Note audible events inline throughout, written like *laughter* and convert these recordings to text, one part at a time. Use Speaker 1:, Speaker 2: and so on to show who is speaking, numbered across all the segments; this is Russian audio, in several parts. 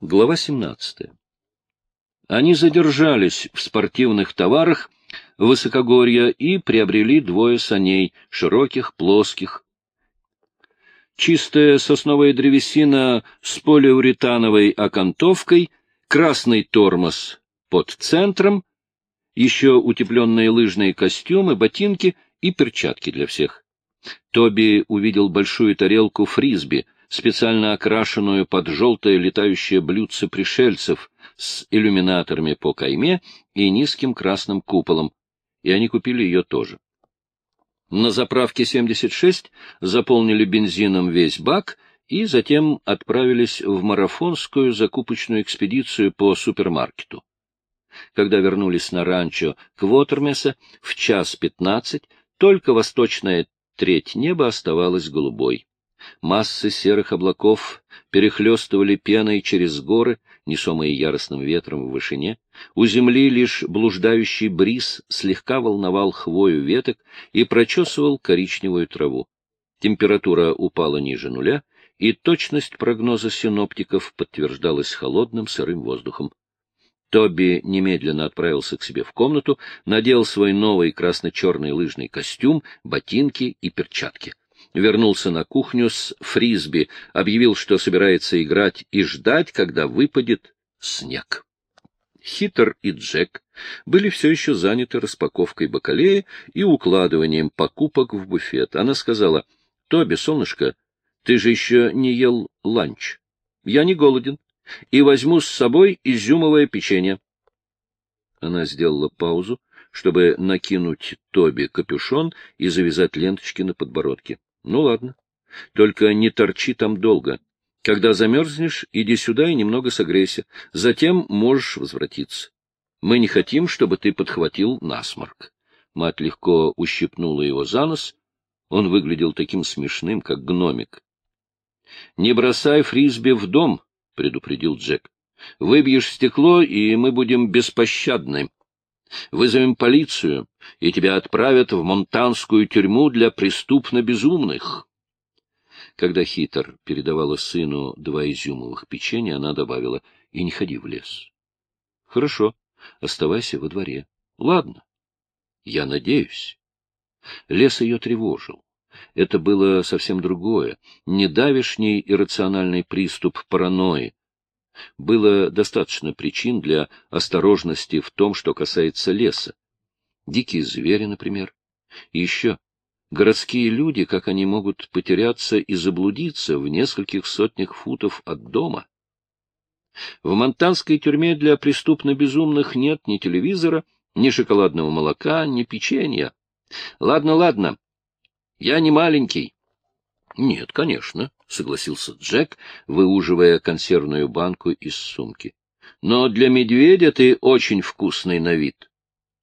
Speaker 1: Глава 17. Они задержались в спортивных товарах высокогорья и приобрели двое саней, широких, плоских. Чистая сосновая древесина с полиуретановой окантовкой, красный тормоз под центром, еще утепленные лыжные костюмы, ботинки и перчатки для всех. Тоби увидел большую тарелку фрисби — специально окрашенную под желтое летающее блюдце пришельцев с иллюминаторами по кайме и низким красным куполом, и они купили ее тоже. На заправке 76 заполнили бензином весь бак и затем отправились в марафонскую закупочную экспедицию по супермаркету. Когда вернулись на ранчо Квотермеса в час пятнадцать, только восточная треть неба оставалась голубой. Массы серых облаков перехлестывали пеной через горы, несомые яростным ветром в вышине. У земли лишь блуждающий бриз слегка волновал хвою веток и прочесывал коричневую траву. Температура упала ниже нуля, и точность прогноза синоптиков подтверждалась холодным сырым воздухом. Тоби немедленно отправился к себе в комнату, надел свой новый красно-черный лыжный костюм, ботинки и перчатки вернулся на кухню с фрисби, объявил, что собирается играть и ждать, когда выпадет снег. Хитер и Джек были все еще заняты распаковкой бакалеи и укладыванием покупок в буфет. Она сказала, — Тоби, солнышко, ты же еще не ел ланч. Я не голоден и возьму с собой изюмовое печенье. Она сделала паузу, чтобы накинуть Тоби капюшон и завязать ленточки на подбородке. Ну, ладно. Только не торчи там долго. Когда замерзнешь, иди сюда и немного согрейся. Затем можешь возвратиться. Мы не хотим, чтобы ты подхватил насморк. Мать легко ущипнула его за нос. Он выглядел таким смешным, как гномик. — Не бросай фрисби в дом, — предупредил Джек. — Выбьешь стекло, и мы будем беспощадны. Вызовем полицию, и тебя отправят в монтанскую тюрьму для преступно безумных. Когда Хитер передавала сыну два изюмовых печенья, она добавила, — и не ходи в лес. — Хорошо, оставайся во дворе. — Ладно. Я надеюсь. Лес ее тревожил. Это было совсем другое, не давишний иррациональный приступ паранойи, было достаточно причин для осторожности в том, что касается леса. Дикие звери, например. И еще городские люди, как они могут потеряться и заблудиться в нескольких сотнях футов от дома. В монтанской тюрьме для преступно-безумных нет ни телевизора, ни шоколадного молока, ни печенья. Ладно, ладно, я не маленький. Нет, конечно, — согласился Джек, выуживая консервную банку из сумки. — Но для медведя ты очень вкусный на вид.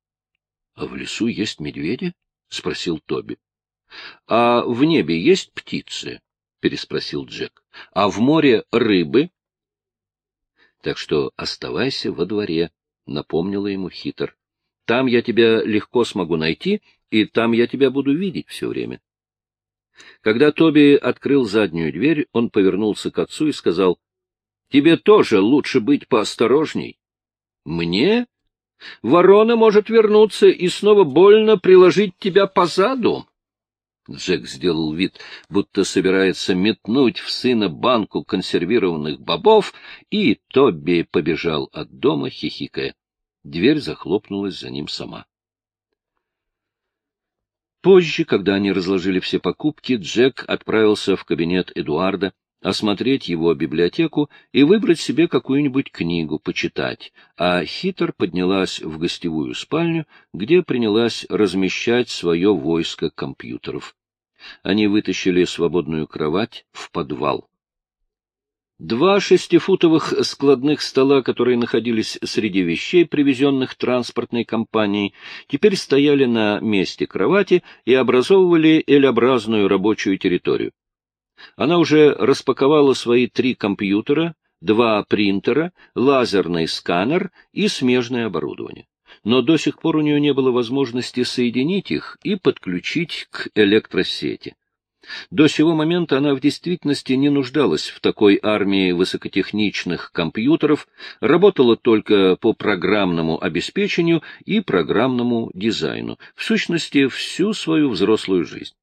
Speaker 1: — А в лесу есть медведи? — спросил Тоби. — А в небе есть птицы? — переспросил Джек. — А в море рыбы? — Так что оставайся во дворе, — напомнила ему хитр. — Там я тебя легко смогу найти, и там я тебя буду видеть все время. Когда Тоби открыл заднюю дверь, он повернулся к отцу и сказал, — Тебе тоже лучше быть поосторожней. — Мне? Ворона может вернуться и снова больно приложить тебя по заду. Джек сделал вид, будто собирается метнуть в сына банку консервированных бобов, и Тоби побежал от дома, хихикая. Дверь захлопнулась за ним сама. Позже, когда они разложили все покупки, Джек отправился в кабинет Эдуарда осмотреть его библиотеку и выбрать себе какую-нибудь книгу почитать, а Хитер поднялась в гостевую спальню, где принялась размещать свое войско компьютеров. Они вытащили свободную кровать в подвал. Два шестифутовых складных стола, которые находились среди вещей, привезенных транспортной компанией, теперь стояли на месте кровати и образовывали L-образную рабочую территорию. Она уже распаковала свои три компьютера, два принтера, лазерный сканер и смежное оборудование. Но до сих пор у нее не было возможности соединить их и подключить к электросети. До сего момента она в действительности не нуждалась в такой армии высокотехничных компьютеров, работала только по программному обеспечению и программному дизайну, в сущности, всю свою взрослую жизнь.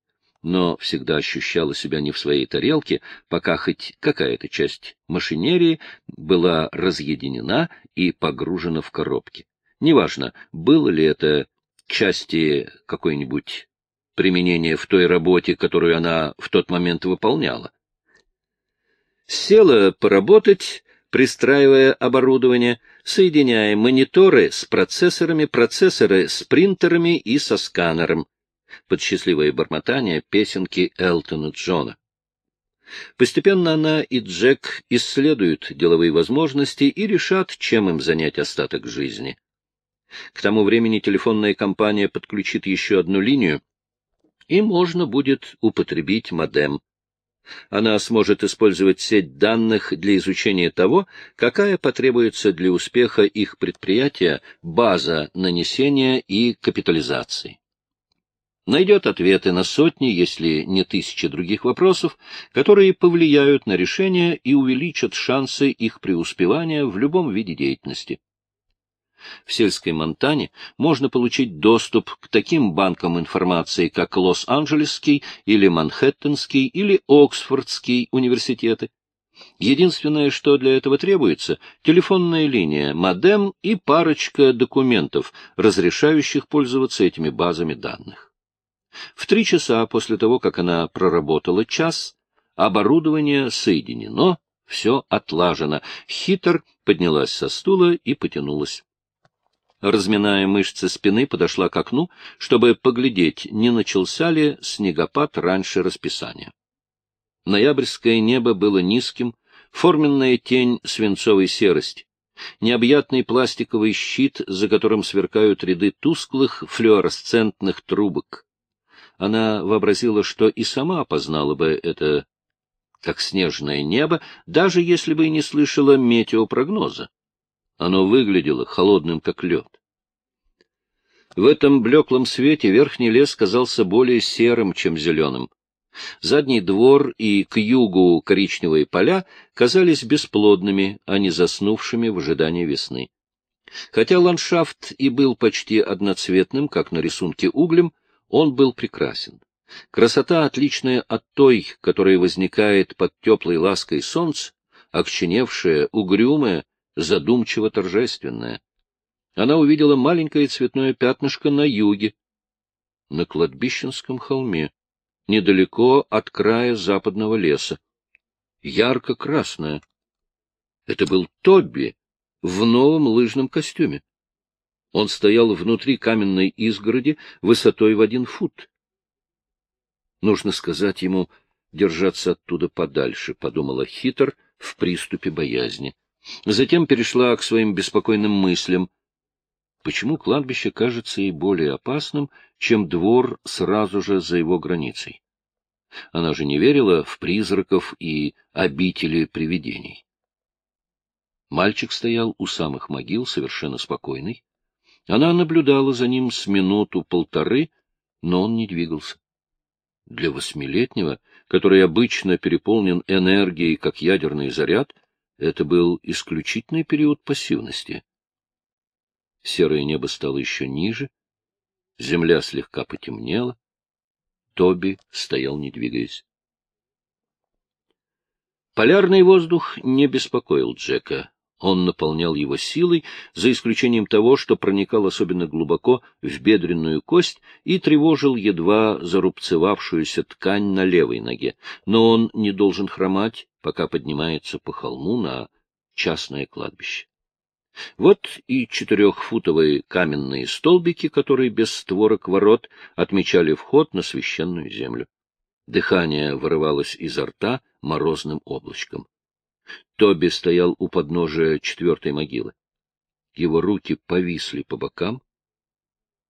Speaker 1: Но всегда ощущала себя не в своей тарелке, пока хоть какая-то часть машинерии была разъединена и погружена в коробки. Неважно, было ли это части какой-нибудь применение в той работе, которую она в тот момент выполняла. Села поработать, пристраивая оборудование, соединяя мониторы с процессорами, процессоры с принтерами и со сканером, под счастливое бормотание песенки Элтона Джона. Постепенно она и Джек исследуют деловые возможности и решат, чем им занять остаток жизни. К тому времени телефонная компания подключит еще одну линию, и можно будет употребить модем. Она сможет использовать сеть данных для изучения того, какая потребуется для успеха их предприятия база нанесения и капитализации. Найдет ответы на сотни, если не тысячи других вопросов, которые повлияют на решение и увеличат шансы их преуспевания в любом виде деятельности. В сельской Монтане можно получить доступ к таким банкам информации, как Лос-Анджелесский или Манхэттенский или Оксфордский университеты. Единственное, что для этого требуется — телефонная линия, модем и парочка документов, разрешающих пользоваться этими базами данных. В три часа после того, как она проработала час, оборудование соединено, все отлажено. Хитр поднялась со стула и потянулась разминая мышцы спины, подошла к окну, чтобы поглядеть, не начался ли снегопад раньше расписания. Ноябрьское небо было низким, форменная тень свинцовой серости, необъятный пластиковый щит, за которым сверкают ряды тусклых флуоресцентных трубок. Она вообразила, что и сама опознала бы это как снежное небо, даже если бы и не слышала метеопрогноза. Оно выглядело холодным, как лед. В этом блеклом свете верхний лес казался более серым, чем зеленым. Задний двор и к югу коричневые поля казались бесплодными, а не заснувшими в ожидании весны. Хотя ландшафт и был почти одноцветным, как на рисунке углем, он был прекрасен. Красота, отличная от той, которая возникает под теплой лаской солнца, окченевшая, угрюмая, задумчиво торжественная. Она увидела маленькое цветное пятнышко на юге, на кладбищенском холме, недалеко от края западного леса. Ярко-красное. Это был Тобби в новом лыжном костюме. Он стоял внутри каменной изгороди высотой в один фут. Нужно сказать ему держаться оттуда подальше, — подумала Хитр в приступе боязни. Затем перешла к своим беспокойным мыслям. Почему кладбище кажется ей более опасным, чем двор сразу же за его границей? Она же не верила в призраков и обители привидений. Мальчик стоял у самых могил, совершенно спокойный. Она наблюдала за ним с минуту-полторы, но он не двигался. Для восьмилетнего, который обычно переполнен энергией, как ядерный заряд, это был исключительный период пассивности. Серое небо стало еще ниже, земля слегка потемнела. Тоби стоял, не двигаясь. Полярный воздух не беспокоил Джека. Он наполнял его силой, за исключением того, что проникал особенно глубоко в бедренную кость и тревожил едва зарубцевавшуюся ткань на левой ноге. Но он не должен хромать, пока поднимается по холму на частное кладбище. Вот и четырехфутовые каменные столбики, которые без створок ворот отмечали вход на священную землю. Дыхание вырывалось изо рта морозным облачком. Тоби стоял у подножия четвертой могилы. Его руки повисли по бокам,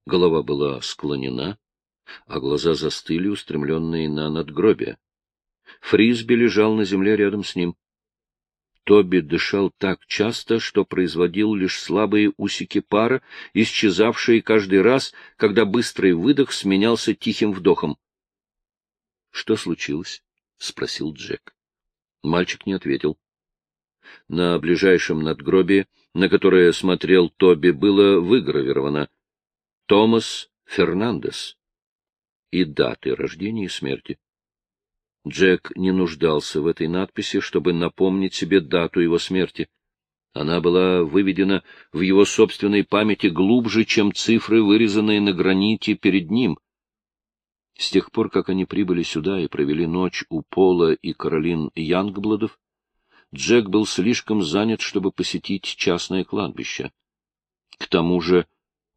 Speaker 1: голова была склонена, а глаза застыли, устремленные на надгробие. Фрисби лежал на земле рядом с ним. Тоби дышал так часто, что производил лишь слабые усики пара, исчезавшие каждый раз, когда быстрый выдох сменялся тихим вдохом. Что случилось? — спросил Джек. Мальчик не ответил. На ближайшем надгробии, на которое смотрел Тоби, было выгравировано «Томас Фернандес» и даты рождения и смерти. Джек не нуждался в этой надписи, чтобы напомнить себе дату его смерти. Она была выведена в его собственной памяти глубже, чем цифры, вырезанные на граните перед ним. С тех пор, как они прибыли сюда и провели ночь у Пола и Каролин Янгбладов, Джек был слишком занят, чтобы посетить частное кладбище. К тому же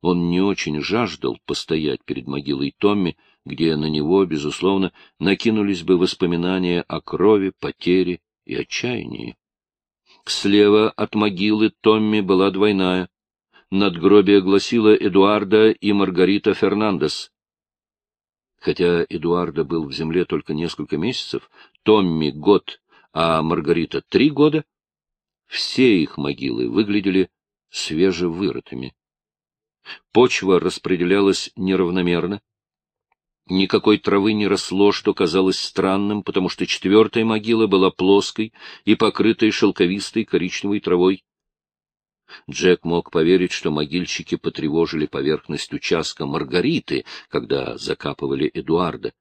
Speaker 1: он не очень жаждал постоять перед могилой Томми, где на него, безусловно, накинулись бы воспоминания о крови, потере и отчаянии. Слева от могилы Томми была двойная. Надгробие гласило Эдуарда и Маргарита Фернандес. Хотя Эдуарда был в земле только несколько месяцев, Томми — год, а Маргарита — три года, все их могилы выглядели свежевырытыми. Почва распределялась неравномерно. Никакой травы не росло, что казалось странным, потому что четвертая могила была плоской и покрытой шелковистой коричневой травой. Джек мог поверить, что могильщики потревожили поверхность участка Маргариты, когда закапывали Эдуарда,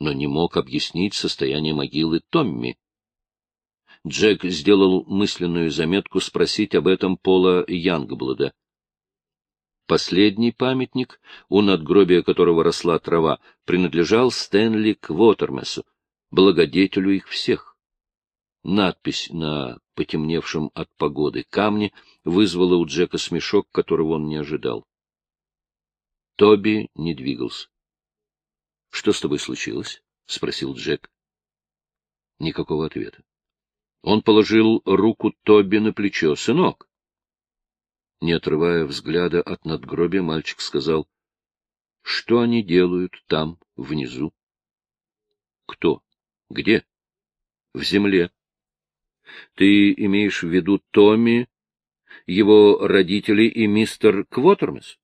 Speaker 1: но не мог объяснить состояние могилы Томми. Джек сделал мысленную заметку спросить об этом Пола Янгблада. Последний памятник, у надгробия которого росла трава, принадлежал Стэнли Квотермесу, благодетелю их всех. Надпись на потемневшем от погоды камне вызвала у Джека смешок, которого он не ожидал. Тоби не двигался. — Что с тобой случилось? — спросил Джек. Никакого ответа. Он положил руку Тоби на плечо. — Сынок, не отрывая взгляда от надгробия, мальчик сказал, — Что они делают там, внизу? — Кто? Где? — В земле. — Ты имеешь в виду Томми, его родители и мистер Квотермес?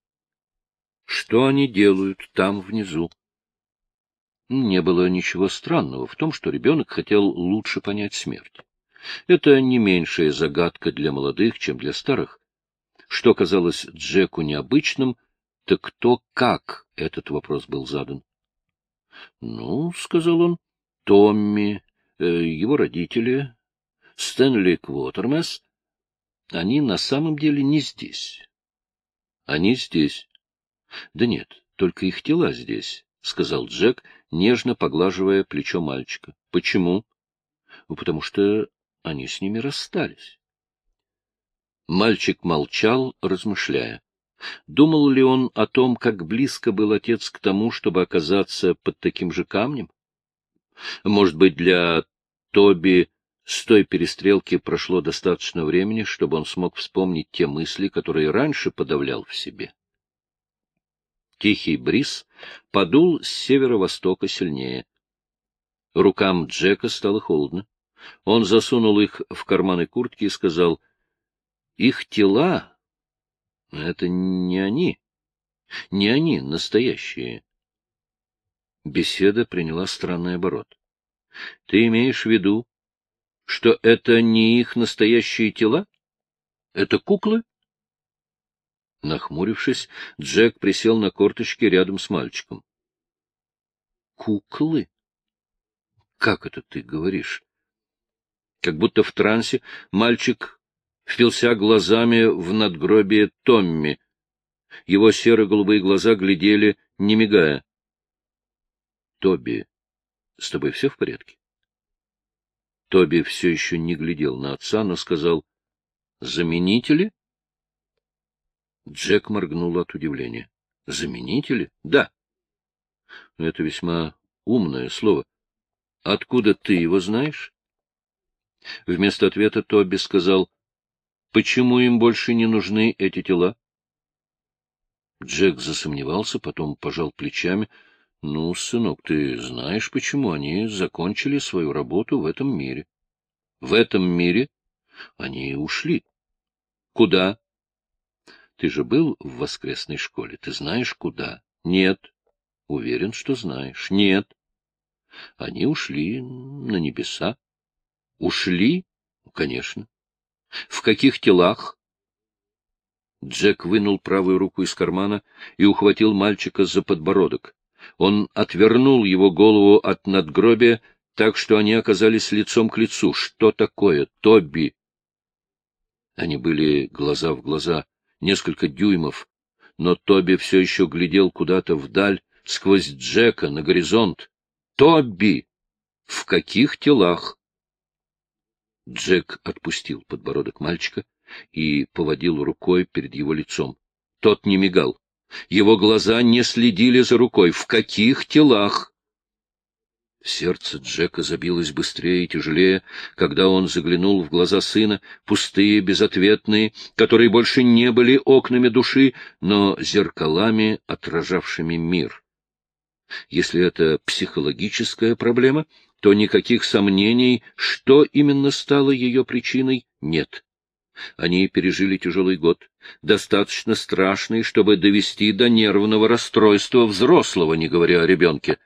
Speaker 1: — Что они делают там, внизу? Не было ничего странного в том, что ребенок хотел лучше понять смерть. Это не меньшая загадка для молодых, чем для старых. Что казалось Джеку необычным, так то, как этот вопрос был задан. — Ну, — сказал он, — Томми, э, его родители, Стэнли Квотермес, они на самом деле не здесь. — Они здесь. — Да нет, только их тела здесь, — сказал Джек, нежно поглаживая плечо мальчика. — Почему? — Потому что они с ними расстались. Мальчик молчал, размышляя. Думал ли он о том, как близко был отец к тому, чтобы оказаться под таким же камнем? Может быть, для Тоби с той перестрелки прошло достаточно времени, чтобы он смог вспомнить те мысли, которые раньше подавлял в себе. Тихий бриз подул с северо-востока сильнее. Рукам Джека стало холодно. Он засунул их в карманы куртки и сказал — их тела — это не они. Не они настоящие. Беседа приняла странный оборот. Ты имеешь в виду, что это не их настоящие тела? Это куклы? Нахмурившись, Джек присел на корточки рядом с мальчиком. Куклы? Как это ты говоришь? Как будто в трансе мальчик впился глазами в надгробие Томми. Его серо-голубые глаза глядели, не мигая. — Тоби, с тобой все в порядке? Тоби все еще не глядел на отца, но сказал, — Заменители? Джек моргнул от удивления. — Заменители? — Да. — Это весьма умное слово. Откуда ты его знаешь? Вместо ответа Тоби сказал, Почему им больше не нужны эти тела? Джек засомневался, потом пожал плечами. — Ну, сынок, ты знаешь, почему они закончили свою работу в этом мире. — В этом мире? Они ушли. — Куда? — Ты же был в воскресной школе. Ты знаешь, куда? — Нет. — Уверен, что знаешь. — Нет. Они ушли на небеса. Ушли? Конечно. В каких телах? Джек вынул правую руку из кармана и ухватил мальчика за подбородок. Он отвернул его голову от надгробия, так что они оказались лицом к лицу. Что такое, Тоби? Они были глаза в глаза, несколько дюймов, но Тоби все еще глядел куда-то вдаль, сквозь Джека на горизонт. «Тоби! В каких телах?» Джек отпустил подбородок мальчика и поводил рукой перед его лицом. Тот не мигал. Его глаза не следили за рукой. В каких телах? Сердце Джека забилось быстрее и тяжелее, когда он заглянул в глаза сына, пустые, безответные, которые больше не были окнами души, но зеркалами, отражавшими мир. Если это психологическая проблема, то никаких сомнений, что именно стало ее причиной, нет. Они пережили тяжелый год, достаточно страшный, чтобы довести до нервного расстройства взрослого, не говоря о ребенке.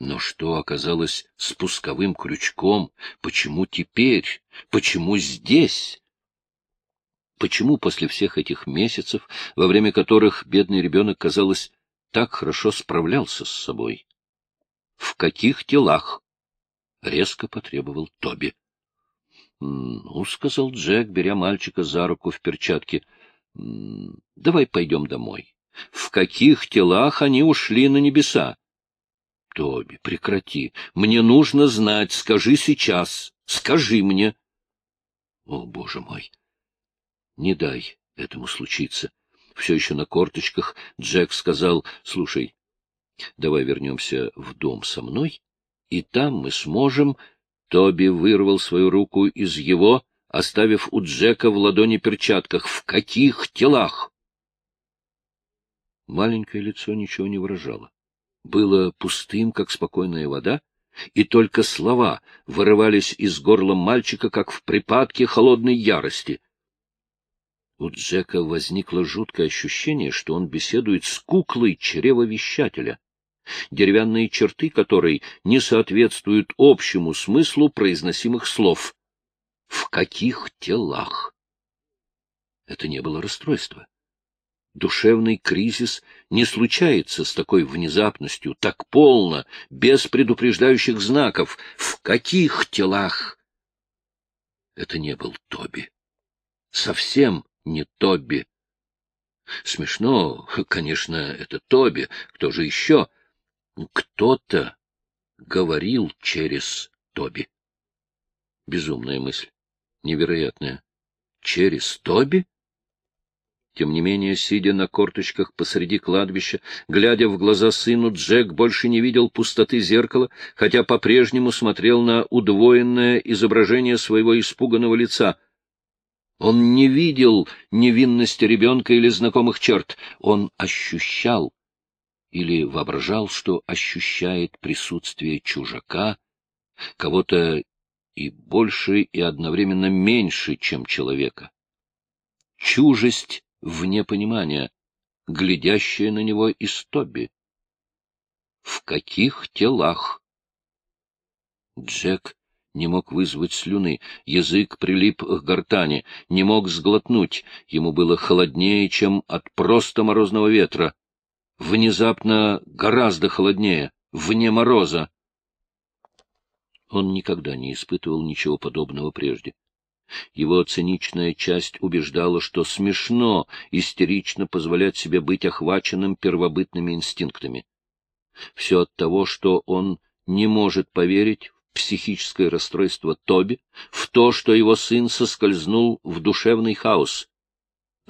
Speaker 1: Но что оказалось спусковым крючком? Почему теперь? Почему здесь? Почему после всех этих месяцев, во время которых бедный ребенок, казалось, так хорошо справлялся с собой? В каких телах? — резко потребовал Тоби. — Ну, — сказал Джек, беря мальчика за руку в перчатке, — давай пойдем домой. В каких телах они ушли на небеса? — Тоби, прекрати. Мне нужно знать. Скажи сейчас. Скажи мне. — О, боже мой! Не дай этому случиться. Все еще на корточках Джек сказал, — Слушай, давай вернемся в дом со мной, и там мы сможем Тоби вырвал свою руку из его, оставив у Джека в ладони перчатках. В каких телах? Маленькое лицо ничего не выражало. Было пустым, как спокойная вода, и только слова вырывались из горла мальчика, как в припадке холодной ярости. У Джека возникло жуткое ощущение, что он беседует с куклой чревовещателя деревянные черты которой не соответствуют общему смыслу произносимых слов. В каких телах? Это не было расстройство. Душевный кризис не случается с такой внезапностью, так полно, без предупреждающих знаков. В каких телах? Это не был Тоби. Совсем не Тоби. Смешно, конечно, это Тоби, кто же еще? Кто-то говорил через Тоби. Безумная мысль. Невероятная. Через Тоби? Тем не менее, сидя на корточках посреди кладбища, глядя в глаза сыну, Джек больше не видел пустоты зеркала, хотя по-прежнему смотрел на удвоенное изображение своего испуганного лица. Он не видел невинности ребенка или знакомых черт, он ощущал или воображал, что ощущает присутствие чужака, кого-то и больше, и одновременно меньше, чем человека. Чужесть вне понимания, глядящая на него из Тоби. В каких телах? Джек не мог вызвать слюны, язык прилип к гортани, не мог сглотнуть, ему было холоднее, чем от просто морозного ветра внезапно гораздо холоднее, вне мороза. Он никогда не испытывал ничего подобного прежде. Его циничная часть убеждала, что смешно истерично позволять себе быть охваченным первобытными инстинктами. Все от того, что он не может поверить психическое расстройство Тоби, в то, что его сын соскользнул в душевный хаос,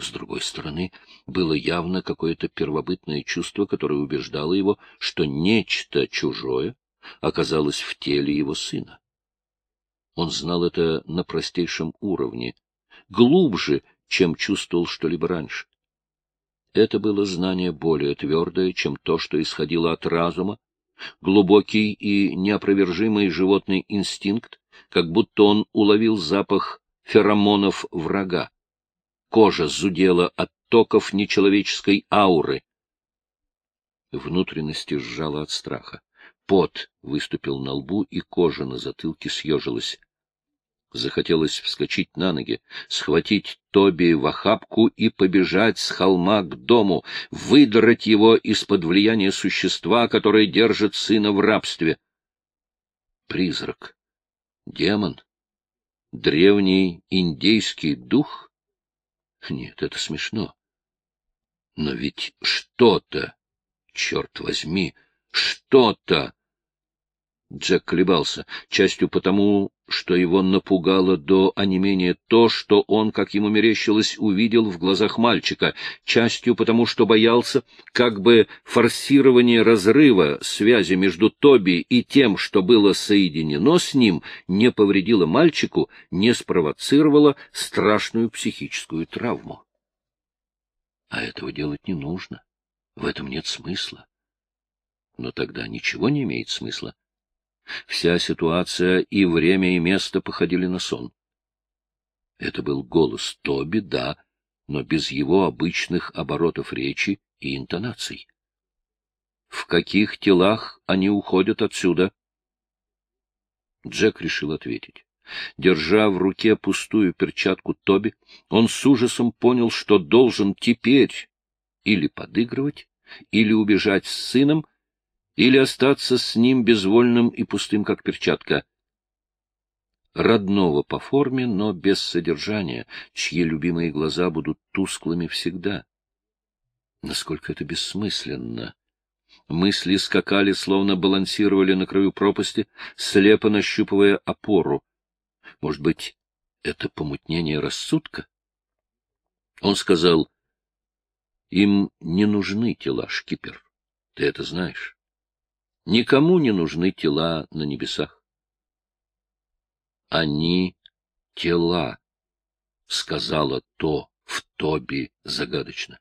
Speaker 1: с другой стороны, было явно какое-то первобытное чувство, которое убеждало его, что нечто чужое оказалось в теле его сына. Он знал это на простейшем уровне, глубже, чем чувствовал что-либо раньше. Это было знание более твердое, чем то, что исходило от разума, глубокий и неопровержимый животный инстинкт, как будто он уловил запах феромонов врага. Кожа зудела от токов нечеловеческой ауры. Внутренности сжала от страха. Пот выступил на лбу, и кожа на затылке съежилась. Захотелось вскочить на ноги, схватить Тоби в охапку и побежать с холма к дому, выдрать его из-под влияния существа, которое держит сына в рабстве. Призрак. Демон. Древний индейский дух? Нет, это смешно. Но ведь что-то, черт возьми, что-то Джек колебался, частью потому, что его напугало до онемения то, что он, как ему мерещилось, увидел в глазах мальчика, частью потому, что боялся, как бы форсирование разрыва связи между Тоби и тем, что было соединено с ним, не повредило мальчику, не спровоцировало страшную психическую травму. А этого делать не нужно. В этом нет смысла. Но тогда ничего не имеет смысла. Вся ситуация и время, и место походили на сон. Это был голос Тоби, да, но без его обычных оборотов речи и интонаций. В каких телах они уходят отсюда? Джек решил ответить. Держа в руке пустую перчатку Тоби, он с ужасом понял, что должен теперь или подыгрывать, или убежать с сыном, или остаться с ним безвольным и пустым, как перчатка. Родного по форме, но без содержания, чьи любимые глаза будут тусклыми всегда. Насколько это бессмысленно! Мысли скакали, словно балансировали на краю пропасти, слепо нащупывая опору. Может быть, это помутнение рассудка? Он сказал, им не нужны тела, шкипер. Ты это знаешь. Никому не нужны тела на небесах. Они — тела, — сказала то в Тоби загадочно.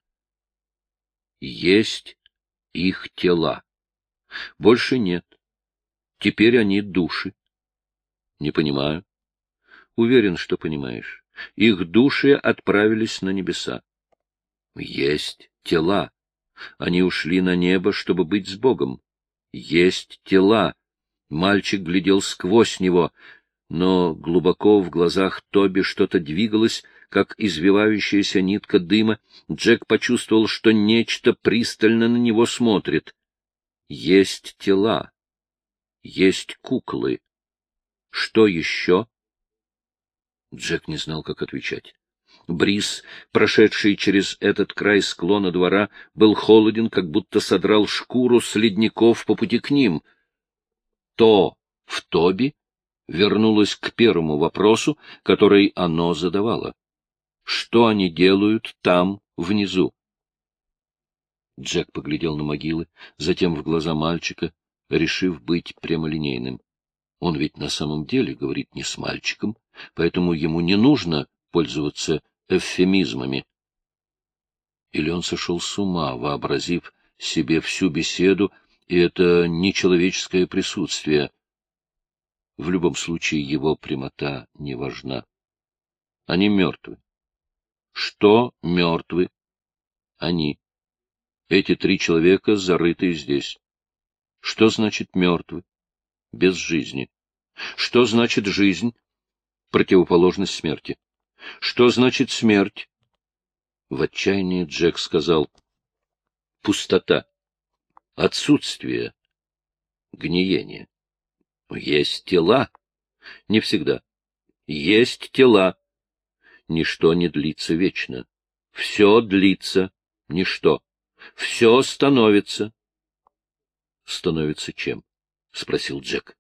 Speaker 1: Есть их тела. Больше нет. Теперь они души. Не понимаю. Уверен, что понимаешь. Их души отправились на небеса. Есть тела. Они ушли на небо, чтобы быть с Богом. Есть тела. Мальчик глядел сквозь него, но глубоко в глазах Тоби что-то двигалось, как извивающаяся нитка дыма. Джек почувствовал, что нечто пристально на него смотрит. Есть тела. Есть куклы. Что еще? Джек не знал, как отвечать. Бриз, прошедший через этот край склона двора, был холоден, как будто содрал шкуру с ледников по пути к ним. То в Тоби вернулось к первому вопросу, который оно задавало. Что они делают там, внизу? Джек поглядел на могилы, затем в глаза мальчика, решив быть прямолинейным. Он ведь на самом деле говорит не с мальчиком, поэтому ему не нужно пользоваться эвфемизмами. Или он сошел с ума, вообразив себе всю беседу, и это нечеловеческое присутствие. В любом случае его прямота не важна. Они мертвы. Что мертвы? Они. Эти три человека зарыты здесь. Что значит мертвы? Без жизни. Что значит жизнь? Противоположность смерти. Что значит смерть? В отчаянии Джек сказал. Пустота. Отсутствие. Гниение. Есть тела. Не всегда. Есть тела. Ничто не длится вечно. Все длится. Ничто. Все становится. Становится чем? — спросил Джек.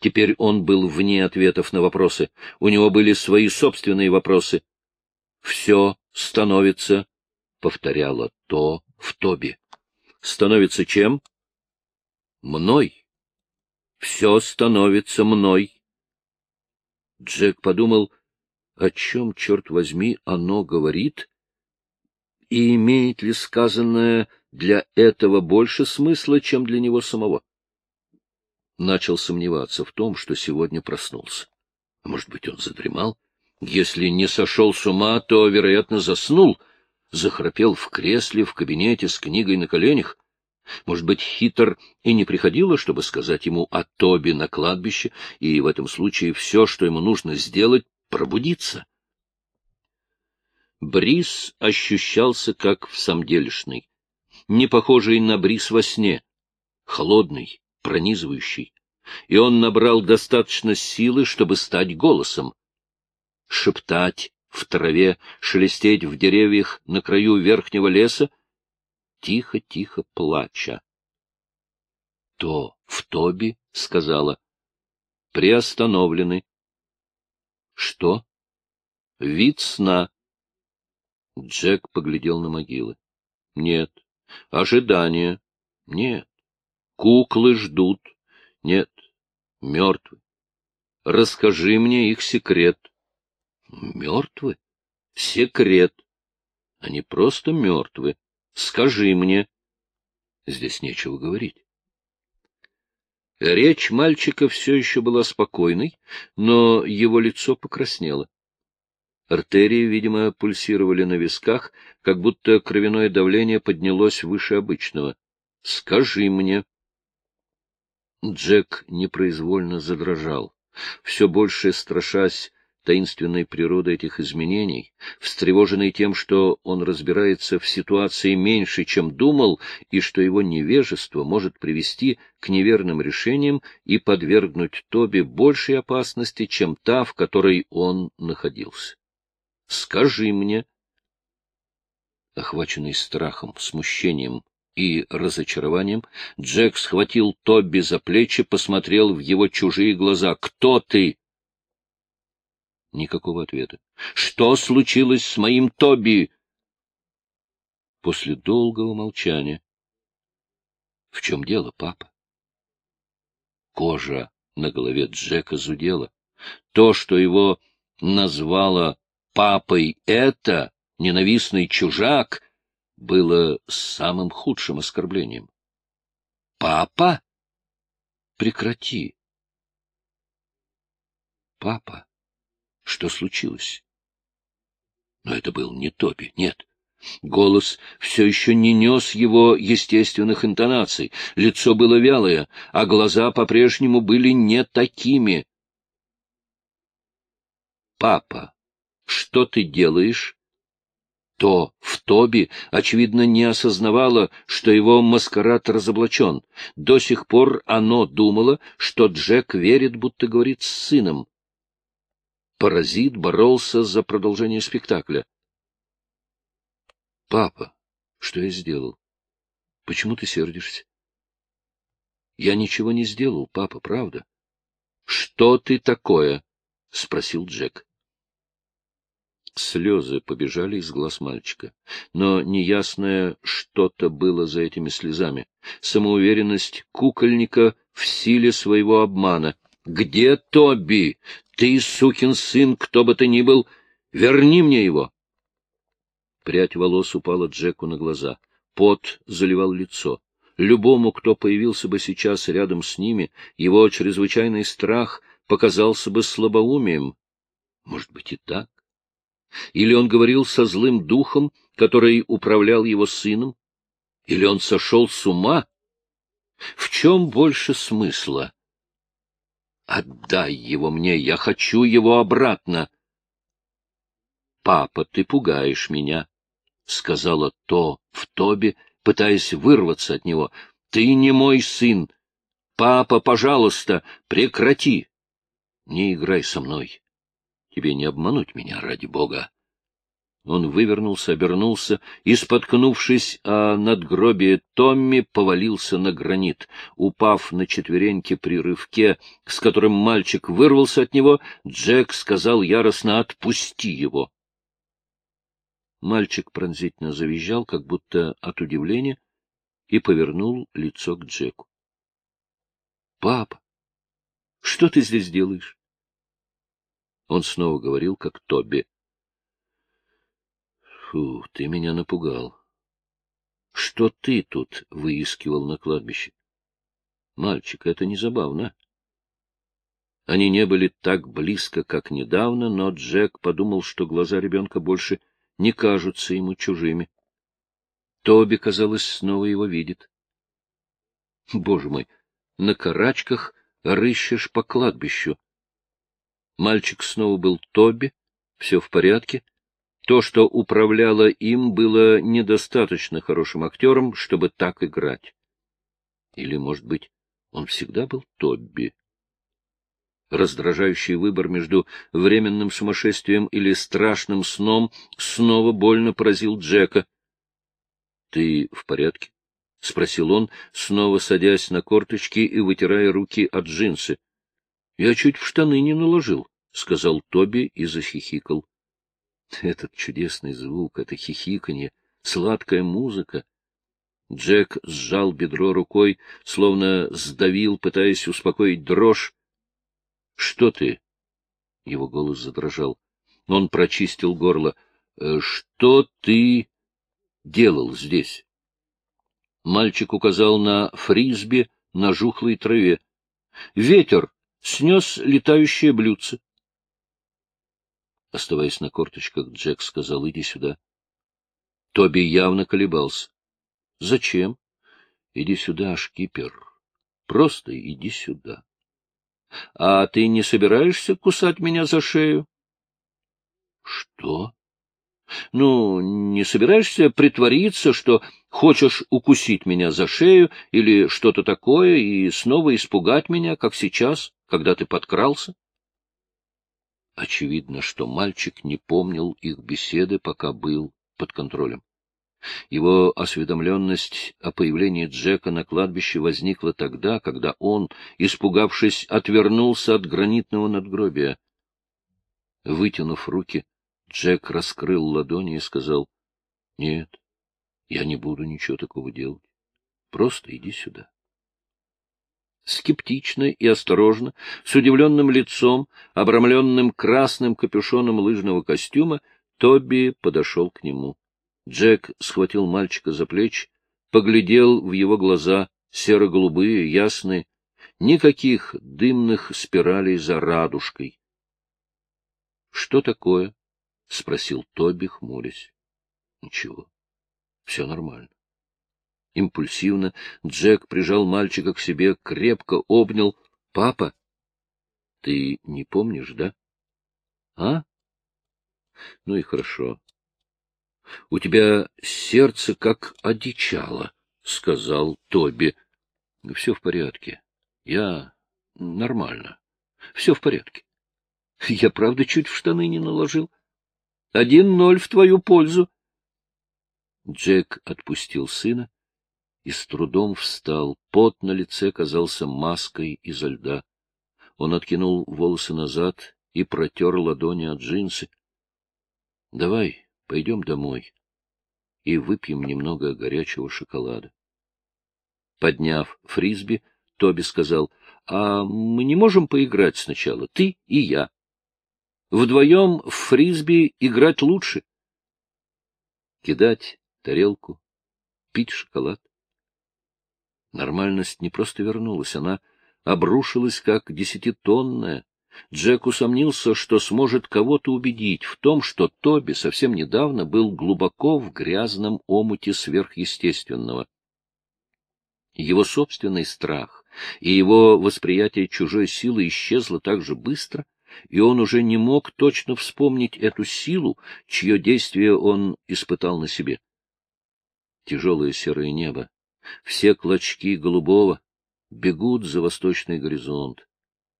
Speaker 1: Теперь он был вне ответов на вопросы. У него были свои собственные вопросы. «Все становится», — повторяла то в Тобе. «Становится чем?» «Мной. Все становится мной». Джек подумал, о чем, черт возьми, оно говорит, и имеет ли сказанное для этого больше смысла, чем для него самого начал сомневаться в том, что сегодня проснулся. Может быть, он задремал? Если не сошел с ума, то, вероятно, заснул, захрапел в кресле в кабинете с книгой на коленях. Может быть, хитр и не приходило, чтобы сказать ему о Тоби на кладбище, и в этом случае все, что ему нужно сделать, пробудиться. Бриз ощущался как в самделишный, не похожий на бриз во сне, холодный, пронизывающий, и он набрал достаточно силы, чтобы стать голосом. Шептать в траве, шелестеть в деревьях на краю верхнего леса, тихо-тихо плача. То в Тоби сказала, приостановлены. Что? Вид сна. Джек поглядел на могилы. Нет. Ожидание. Нет. Куклы ждут. Нет. Мертвы. Расскажи мне их секрет. Мертвы? Секрет. Они просто мертвы. Скажи мне. Здесь нечего говорить. Речь мальчика все еще была спокойной, но его лицо покраснело. Артерии, видимо, пульсировали на висках, как будто кровяное давление поднялось выше обычного. — Скажи мне. Джек непроизвольно задрожал, все больше страшась таинственной природы этих изменений, встревоженный тем, что он разбирается в ситуации меньше, чем думал, и что его невежество может привести к неверным решениям и подвергнуть Тоби большей опасности, чем та, в которой он находился. Скажи мне. Охваченный страхом, смущением и разочарованием, Джек схватил Тобби за плечи, посмотрел в его чужие глаза. «Кто ты?» Никакого ответа. «Что случилось с моим Тоби?» После долгого молчания. «В чем дело, папа?» Кожа на голове Джека зудела. То, что его назвала папой это, ненавистный чужак, было самым худшим оскорблением. «Папа? Прекрати!» «Папа, что случилось?» Но это был не Тоби, нет. Голос все еще не нес его естественных интонаций, лицо было вялое, а глаза по-прежнему были не такими. «Папа!» что ты делаешь? То в Тоби, очевидно, не осознавало, что его маскарад разоблачен. До сих пор оно думало, что Джек верит, будто говорит с сыном. Паразит боролся за продолжение спектакля. — Папа, что я сделал? Почему ты сердишься? — Я ничего не сделал, папа, правда. — Что ты такое? — спросил Джек. Слезы побежали из глаз мальчика. Но неясное что-то было за этими слезами. Самоуверенность кукольника в силе своего обмана. «Где Тоби? Ты, сукин сын, кто бы ты ни был, верни мне его!» Прядь волос упала Джеку на глаза. Пот заливал лицо. Любому, кто появился бы сейчас рядом с ними, его чрезвычайный страх показался бы слабоумием. Может быть и так? Или он говорил со злым духом, который управлял его сыном? Или он сошел с ума? В чем больше смысла? Отдай его мне, я хочу его обратно. Папа, ты пугаешь меня, — сказала то в Тобе, пытаясь вырваться от него. Ты не мой сын. Папа, пожалуйста, прекрати. Не играй со мной. Тебе не обмануть меня, ради бога. Он вывернулся, обернулся и, споткнувшись о надгробие Томми, повалился на гранит. Упав на четвереньки при рывке, с которым мальчик вырвался от него, Джек сказал яростно «Отпусти его!». Мальчик пронзительно завизжал, как будто от удивления, и повернул лицо к Джеку. — Папа, что ты здесь делаешь? Он снова говорил, как Тоби. Фу, ты меня напугал. Что ты тут выискивал на кладбище? Мальчик, это не забавно. Они не были так близко, как недавно, но Джек подумал, что глаза ребенка больше не кажутся ему чужими. Тоби, казалось, снова его видит. Боже мой, на карачках рыщешь по кладбищу. Мальчик снова был Тоби, все в порядке. То, что управляло им, было недостаточно хорошим актером, чтобы так играть. Или, может быть, он всегда был Тобби? Раздражающий выбор между временным сумасшествием или страшным сном снова больно поразил Джека. — Ты в порядке? — спросил он, снова садясь на корточки и вытирая руки от джинсы. — Я чуть в штаны не наложил, — сказал Тоби и захихикал. Этот чудесный звук, это хихиканье, сладкая музыка. Джек сжал бедро рукой, словно сдавил, пытаясь успокоить дрожь. — Что ты? — его голос задрожал. Он прочистил горло. «Э, — Что ты делал здесь? Мальчик указал на фрисби на жухлой траве. Ветер снес летающее блюдце. Оставаясь на корточках, Джек сказал, — иди сюда. Тоби явно колебался. — Зачем? — Иди сюда, шкипер. Просто иди сюда. — А ты не собираешься кусать меня за шею? — Что? — Ну, не собираешься притвориться, что хочешь укусить меня за шею или что-то такое и снова испугать меня, как сейчас, когда ты подкрался? Очевидно, что мальчик не помнил их беседы, пока был под контролем. Его осведомленность о появлении Джека на кладбище возникла тогда, когда он, испугавшись, отвернулся от гранитного надгробия. Вытянув руки, Джек раскрыл ладони и сказал, — Нет, я не буду ничего такого делать. Просто иди сюда. Скептично и осторожно, с удивленным лицом, обрамленным красным капюшоном лыжного костюма, Тоби подошел к нему. Джек схватил мальчика за плечи, поглядел в его глаза, серо-голубые, ясные, никаких дымных спиралей за радужкой. — Что такое? — спросил Тоби, хмурясь. — Ничего, все нормально. Импульсивно Джек прижал мальчика к себе, крепко обнял. — Папа, ты не помнишь, да? — А? — Ну и хорошо. — У тебя сердце как одичало, — сказал Тоби. — Все в порядке. Я нормально. Все в порядке. *laughs* Я, правда, чуть в штаны не наложил. Один ноль в твою пользу. Джек отпустил сына и с трудом встал. Пот на лице казался маской изо льда. Он откинул волосы назад и протер ладони от джинсы. — Давай, пойдем домой и выпьем немного горячего шоколада. Подняв фрисби, Тоби сказал, — А мы не можем поиграть сначала, ты и я? Вдвоем в фрисби играть лучше. Кидать тарелку, пить шоколад. Нормальность не просто вернулась, она обрушилась как десятитонная. Джек усомнился, что сможет кого-то убедить в том, что Тоби совсем недавно был глубоко в грязном омуте сверхъестественного. Его собственный страх и его восприятие чужой силы исчезло так же быстро, и он уже не мог точно вспомнить эту силу, чье действие он испытал на себе. Тяжелое серое небо, все клочки голубого бегут за восточный горизонт.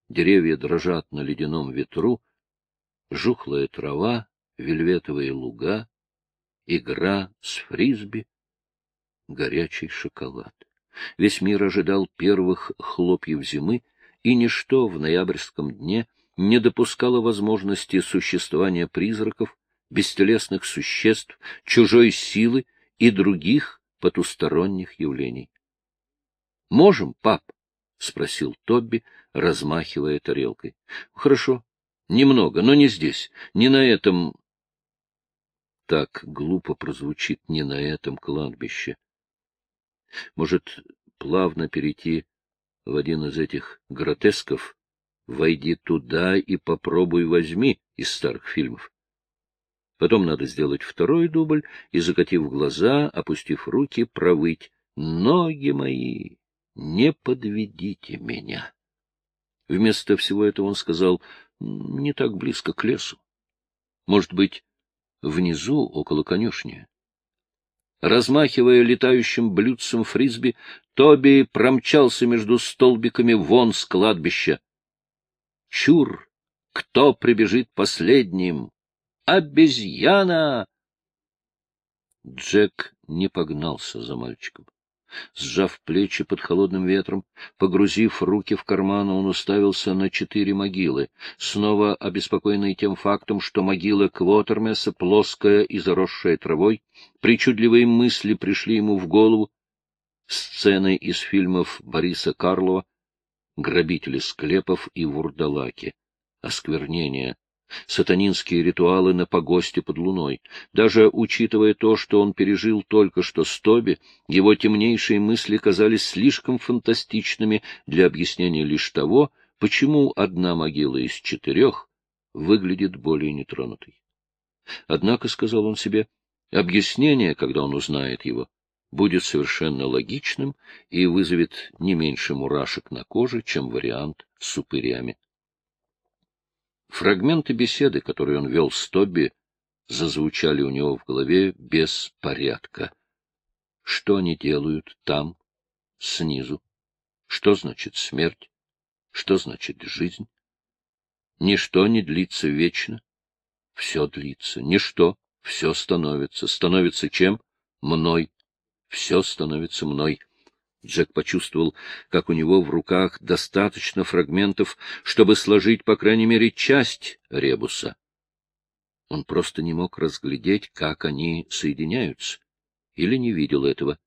Speaker 1: Деревья дрожат на ледяном ветру, жухлая трава, вельветовые луга, игра с фрисби, горячий шоколад. Весь мир ожидал первых хлопьев зимы, и ничто в ноябрьском дне не допускало возможности существования призраков, бестелесных существ, чужой силы и других потусторонних явлений. — Можем, пап? — спросил Тобби, размахивая тарелкой. — Хорошо. Немного, но не здесь, не на этом... Так глупо прозвучит не на этом кладбище. Может, плавно перейти в один из этих гротесков? Войди туда и попробуй возьми из старых фильмов. Потом надо сделать второй дубль и, закатив глаза, опустив руки, провыть. Ноги мои! не подведите меня. Вместо всего этого он сказал, не так близко к лесу. Может быть, внизу, около конюшни. Размахивая летающим блюдцем фрисби, Тоби промчался между столбиками вон с кладбища. Чур! Кто прибежит последним? Обезьяна! Джек не погнался за мальчиком. Сжав плечи под холодным ветром, погрузив руки в карманы, он уставился на четыре могилы, снова обеспокоенный тем фактом, что могила Квотермеса плоская и заросшая травой, причудливые мысли пришли ему в голову, сцены из фильмов Бориса Карлова, грабители склепов и вурдалаки, осквернение, сатанинские ритуалы на погосте под луной. Даже учитывая то, что он пережил только что с Тоби, его темнейшие мысли казались слишком фантастичными для объяснения лишь того, почему одна могила из четырех выглядит более нетронутой. Однако, — сказал он себе, — объяснение, когда он узнает его, будет совершенно логичным и вызовет не меньше мурашек на коже, чем вариант с упырями. Фрагменты беседы, которые он вел с Тоби, зазвучали у него в голове без порядка. Что они делают там, снизу? Что значит смерть? Что значит жизнь? Ничто не длится вечно. Все длится. Ничто. Все становится. Становится чем? Мной. Все становится мной. Джек почувствовал, как у него в руках достаточно фрагментов, чтобы сложить, по крайней мере, часть ребуса. Он просто не мог разглядеть, как они соединяются, или не видел этого.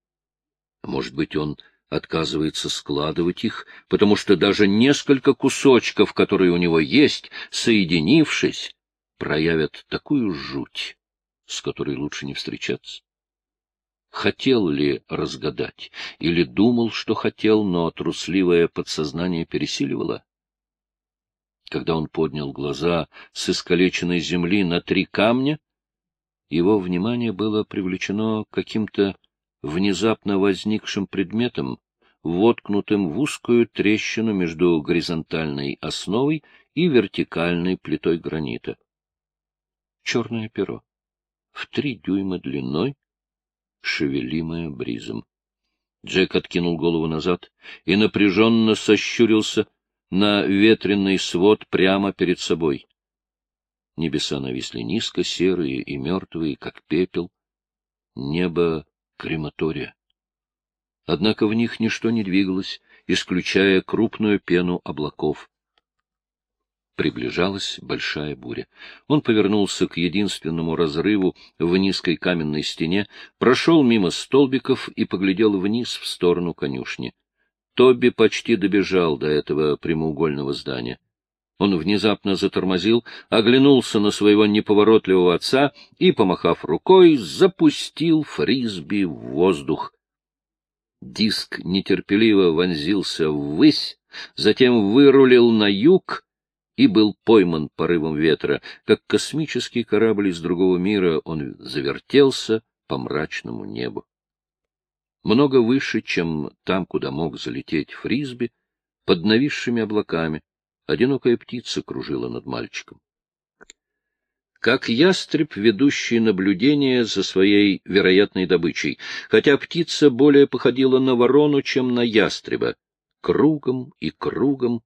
Speaker 1: Может быть, он отказывается складывать их, потому что даже несколько кусочков, которые у него есть, соединившись, проявят такую жуть, с которой лучше не встречаться хотел ли разгадать, или думал, что хотел, но трусливое подсознание пересиливало. Когда он поднял глаза с искалеченной земли на три камня, его внимание было привлечено каким-то внезапно возникшим предметом, воткнутым в узкую трещину между горизонтальной основой и вертикальной плитой гранита. Черное перо в три дюйма длиной, шевелимая бризом. Джек откинул голову назад и напряженно сощурился на ветреный свод прямо перед собой. Небеса нависли низко, серые и мертвые, как пепел. Небо — крематория. Однако в них ничто не двигалось, исключая крупную пену облаков. Приближалась большая буря. Он повернулся к единственному разрыву в низкой каменной стене, прошел мимо столбиков и поглядел вниз в сторону конюшни. Тоби почти добежал до этого прямоугольного здания. Он внезапно затормозил, оглянулся на своего неповоротливого отца и, помахав рукой, запустил фрисби в воздух. Диск нетерпеливо вонзился ввысь, затем вырулил на юг и был пойман порывом ветра. Как космический корабль из другого мира он завертелся по мрачному небу. Много выше, чем там, куда мог залететь фрисби, под нависшими облаками, одинокая птица кружила над мальчиком. Как ястреб, ведущий наблюдение за своей вероятной добычей, хотя птица более походила на ворону, чем на ястреба, кругом и кругом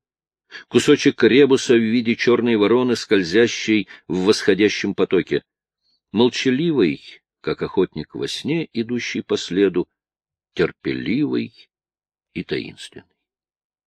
Speaker 1: кусочек ребуса в виде черной вороны, скользящей в восходящем потоке. Молчаливый, как охотник во сне, идущий по следу, терпеливый и таинственный.